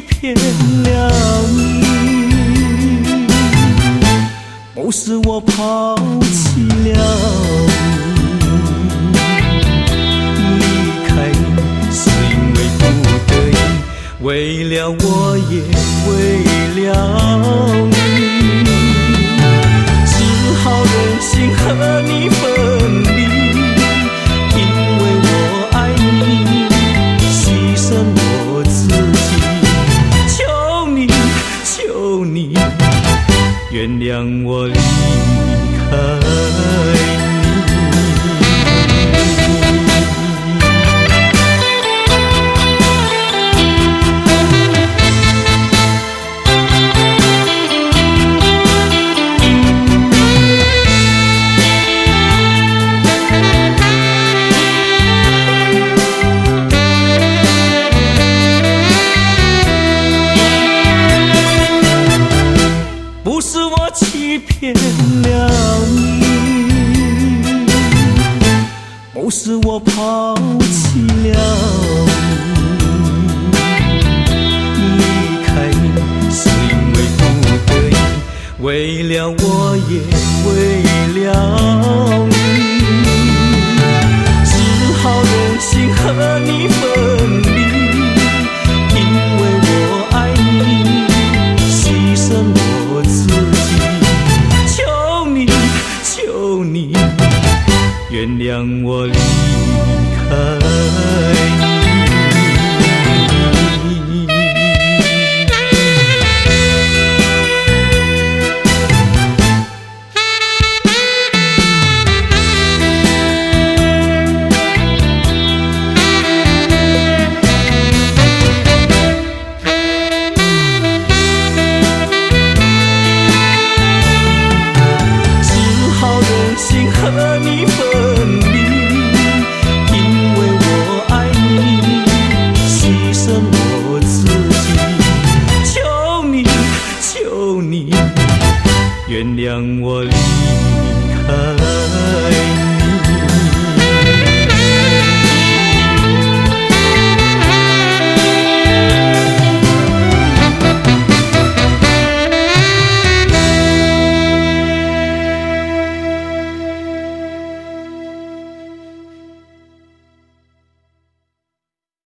骗了你，不是我抛弃了你，离开你是因为不得已，为了我也为了你，原谅我骗了你，不是我抛弃了你，离开你是因为不得已，为了我也为了你，你原谅我离开。原谅我离开。